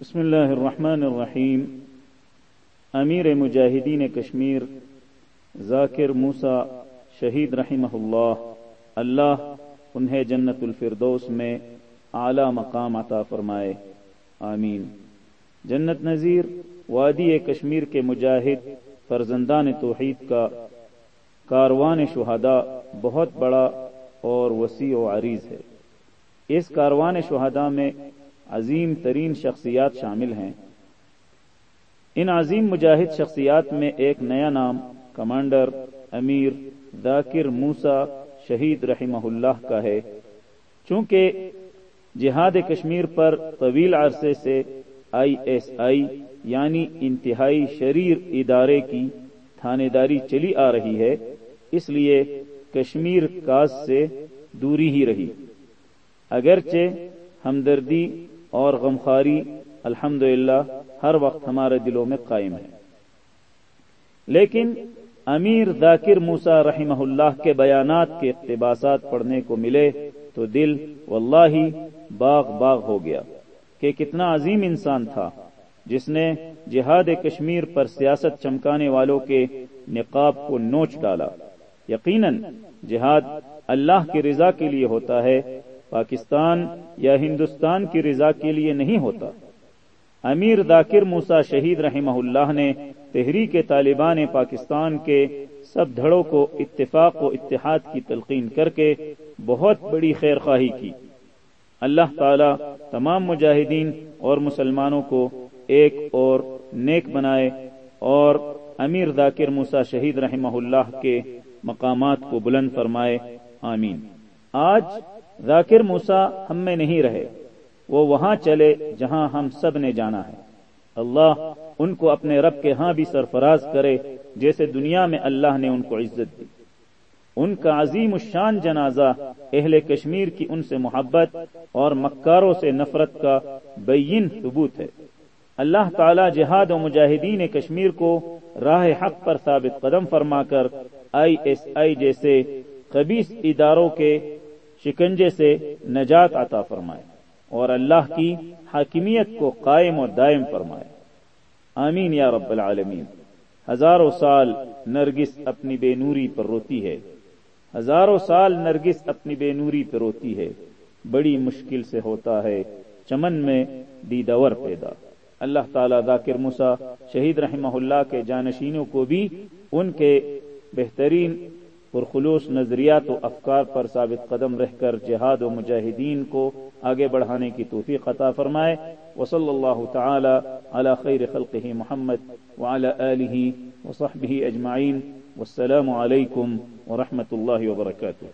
بسم اللہ الرحمن الرحیم۔ امیر مجاہدین کشمیر، ذاکر موسا شہید رحمہ اللہ۔ اللہ انہیں جنت الفردوس میں اعلی مقام عطا فرمائے۔ آمین۔ جنت نذیر، وادی کشمیر کے مجاہد، فرزندان توحید کا کاروان شہداء بہت بڑا اور وسیع و عریض ہے۔ اس کاروان شہداء میں عظیم ترین شخصیات شامل ہیں۔ ان عظیم مجاہد شخصیات میں ایک نیا نام، کمانڈر، امیر ذاکر موسا شہید رحمہ اللہ کا ہے۔ چونکہ جہاد کشمیر پر طویل عرصے سے آئی ایس آئی یعنی انتہائی شریر ادارے کی تھانے داری چلی آ رہی ہے، اس لیے کشمیر کاز سے دوری ہی رہی۔ اگرچہ ہمدردی اور غمخاری الحمد ہر وقت ہمارے دلوں میں قائم ہے۔ لیکن امیر ذاکر موسا رحمہ اللہ کے بیانات کے اقتباسات پڑھنے کو ملے تو دل واللہ باغ باغ ہو گیا کہ کتنا عظیم انسان تھا، جس نے جہاد کشمیر پر سیاست چمکانے والوں کے نقاب کو نوچ ڈالا۔ یقیناً جہاد اللہ کی رضا کے لیے ہوتا ہے پاکستان یا ہندوستان کی رضا کے لیے نہیں ہوتا۔ امیر ذاکر موسا شہید رحمہ اللہ نے تحریک طالبان پاکستان کے سب دھڑوں کو اتفاق و اتحاد کی تلقین کر کے بہت بڑی خیر خواہی کی۔ اللہ تعالی تمام مجاہدین اور مسلمانوں کو ایک اور نیک بنائے اور امیر ذاکر موسا شہید رحمہ اللہ کے مقامات کو بلند فرمائے۔ آمین۔ آج ذاکر موسا ہم میں نہیں رہے۔ وہ وہاں چلے جہاں ہم سب نے جانا ہے۔ اللہ ان کو اپنے رب کے ہاں بھی سرفراز کرے، جیسے دنیا میں اللہ نے ان کو عزت دی۔ ان کا عظیم الشان جنازہ اہل کشمیر کی ان سے محبت اور مکاروں سے نفرت کا بین ثبوت ہے۔ اللہ تعالی جہاد و مجاہدین کشمیر کو راہ حق پر ثابت قدم فرما کر آئی ایس آئی جیسے خبیص اداروں کے شکنجے سے نجات عطا فرمائے اور اللہ کی حاکمیت کو قائم و دائم فرمائے۔ آمین یا رب العالمین۔ ہزاروں سال نرگس اپنی بے نوری پر روتی ہے۔ ہزاروں سال نرگس اپنی بے نوری پر روتی ہے۔ بڑی مشکل سے ہوتا ہے چمن میں دیدور پیدا۔ اللہ تعالیٰ ذاکر مسا شہید رحمہ اللہ کے جانشینوں کو بھی ان کے بہترین پرخلوص نظریات و افکار پر ثابت قدم رہ کر جہاد و مجاہدین کو آگے بڑھانے کی توفیق عطا فرمائے۔ وصلی اللہ تعالی علی خیر خلقہ محمد وعلی آلہ وصحبہ اجمعین۔ والسلام علیکم ورحمۃ اللہ وبرکاتہ۔